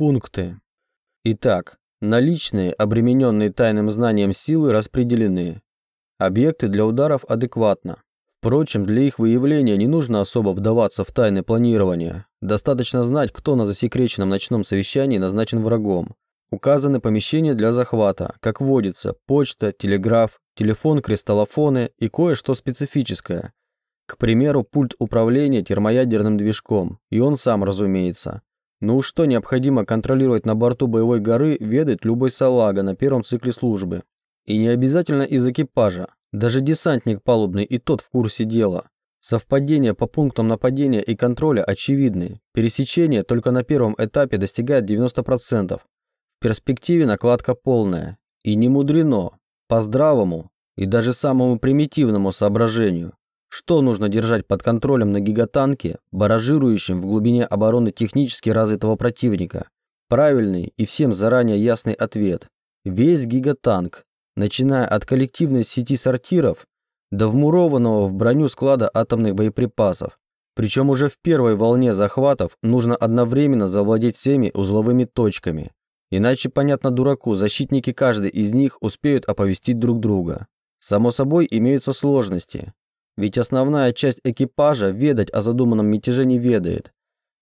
Пункты. Итак, наличные, обремененные тайным знанием силы распределены. Объекты для ударов адекватно. Впрочем, для их выявления не нужно особо вдаваться в тайны планирования. Достаточно знать, кто на засекреченном ночном совещании назначен врагом. Указаны помещения для захвата, как водится, почта, телеграф, телефон, кристаллофоны и кое-что специфическое. К примеру, пульт управления термоядерным движком, и он сам, разумеется. Но уж что необходимо контролировать на борту боевой горы, ведает любой салага на первом цикле службы. И не обязательно из экипажа, даже десантник палубный и тот в курсе дела. Совпадения по пунктам нападения и контроля очевидны. Пересечение только на первом этапе достигает 90%. В перспективе накладка полная. И не мудрено. По здравому и даже самому примитивному соображению. Что нужно держать под контролем на гигатанке, баражирующем в глубине обороны технически развитого противника? Правильный и всем заранее ясный ответ. Весь гигатанк, начиная от коллективной сети сортиров до вмурованного в броню склада атомных боеприпасов. Причем уже в первой волне захватов нужно одновременно завладеть всеми узловыми точками. Иначе, понятно дураку, защитники каждой из них успеют оповестить друг друга. Само собой, имеются сложности. Ведь основная часть экипажа ведать о задуманном мятеже не ведает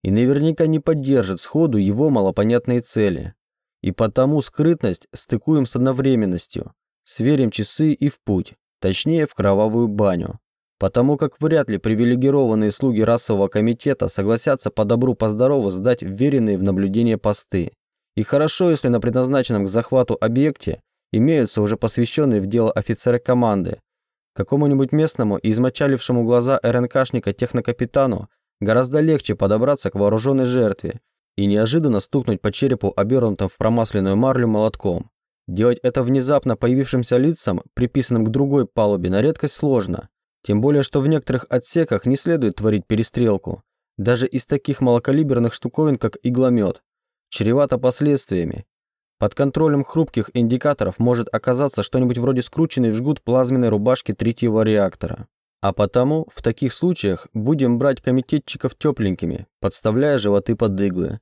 и наверняка не поддержит сходу его малопонятные цели. И потому скрытность стыкуем с одновременностью, сверим часы и в путь, точнее в кровавую баню. Потому как вряд ли привилегированные слуги расового комитета согласятся по добру по сдать вверенные в наблюдение посты. И хорошо, если на предназначенном к захвату объекте имеются уже посвященные в дело офицеры команды, Какому-нибудь местному и измочалившему глаза РНКшника технокапитану гораздо легче подобраться к вооруженной жертве и неожиданно стукнуть по черепу обернутым в промасленную марлю молотком. Делать это внезапно появившимся лицам, приписанным к другой палубе, на редкость сложно. Тем более, что в некоторых отсеках не следует творить перестрелку. Даже из таких малокалиберных штуковин, как игломет. Чревато последствиями. Под контролем хрупких индикаторов может оказаться что-нибудь вроде скрученной в жгут плазменной рубашки третьего реактора. А потому в таких случаях будем брать комитетчиков тепленькими, подставляя животы под иглы.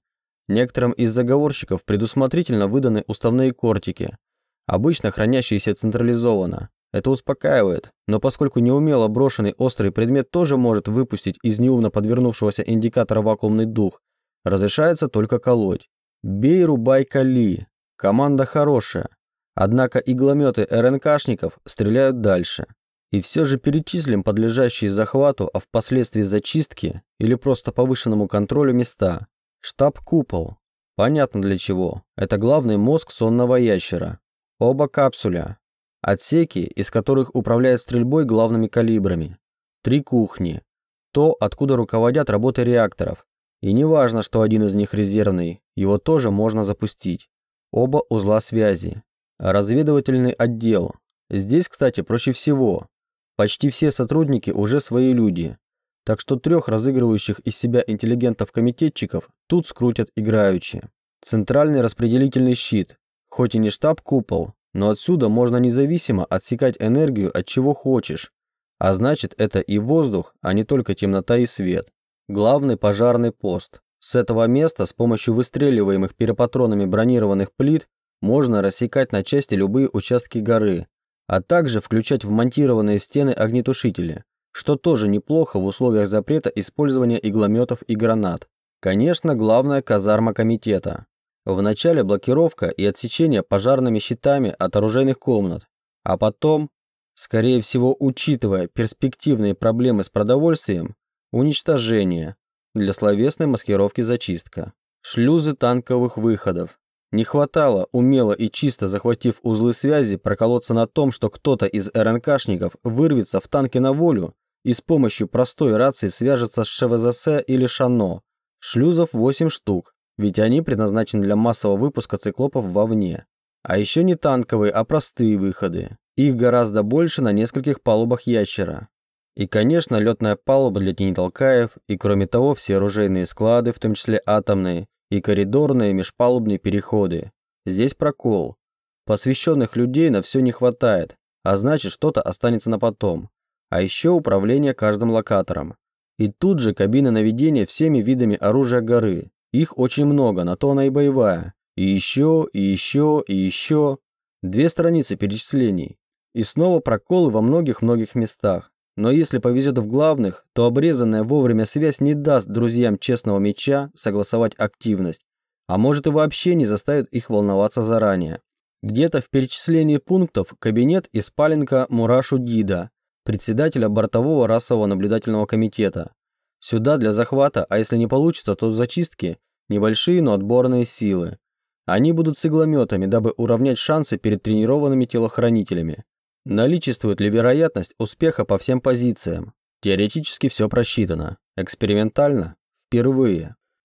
Некоторым из заговорщиков предусмотрительно выданы уставные кортики, обычно хранящиеся централизованно. Это успокаивает, но поскольку неумело брошенный острый предмет тоже может выпустить из неумно подвернувшегося индикатора вакуумный дух, разрешается только колоть. Бей, рубай, кали, Команда хорошая, однако иглометы РНКшников стреляют дальше. И все же перечислим подлежащие захвату, а впоследствии зачистке или просто повышенному контролю места. Штаб-купол. Понятно для чего. Это главный мозг сонного ящера. Оба капсуля. Отсеки, из которых управляют стрельбой главными калибрами. Три кухни. То, откуда руководят работой реакторов. И не важно, что один из них резервный, его тоже можно запустить. Оба узла связи. Разведывательный отдел. Здесь, кстати, проще всего. Почти все сотрудники уже свои люди. Так что трех разыгрывающих из себя интеллигентов-комитетчиков тут скрутят играючи. Центральный распределительный щит. Хоть и не штаб-купол, но отсюда можно независимо отсекать энергию от чего хочешь. А значит, это и воздух, а не только темнота и свет. Главный пожарный пост. С этого места с помощью выстреливаемых перепатронами бронированных плит можно рассекать на части любые участки горы, а также включать вмонтированные в стены огнетушители, что тоже неплохо в условиях запрета использования иглометов и гранат. Конечно, главная казарма комитета. Вначале блокировка и отсечение пожарными щитами от оружейных комнат, а потом, скорее всего учитывая перспективные проблемы с продовольствием, уничтожение, для словесной маскировки зачистка. Шлюзы танковых выходов. Не хватало, умело и чисто захватив узлы связи, проколоться на том, что кто-то из РНКшников вырвется в танке на волю и с помощью простой рации свяжется с ШВЗС или ШАНО. Шлюзов 8 штук, ведь они предназначены для массового выпуска циклопов вовне. А еще не танковые, а простые выходы. Их гораздо больше на нескольких палубах ящера. И, конечно, летная палуба для тенетолкаев, и, кроме того, все оружейные склады, в том числе атомные, и коридорные межпалубные переходы. Здесь прокол. Посвященных людей на все не хватает, а значит, что-то останется на потом. А еще управление каждым локатором. И тут же кабина наведения всеми видами оружия горы. Их очень много, на то она и боевая. И еще, и еще, и еще. Две страницы перечислений. И снова проколы во многих-многих местах. Но если повезет в главных, то обрезанная вовремя связь не даст друзьям честного меча согласовать активность, а может и вообще не заставит их волноваться заранее. Где-то в перечислении пунктов кабинет и спаленка Мурашу Дида, председателя бортового расового наблюдательного комитета. Сюда для захвата, а если не получится, то зачистки, небольшие, но отборные силы. Они будут с иглометами, дабы уравнять шансы перед тренированными телохранителями. Наличествует ли вероятность успеха по всем позициям? Теоретически все просчитано. Экспериментально? Впервые.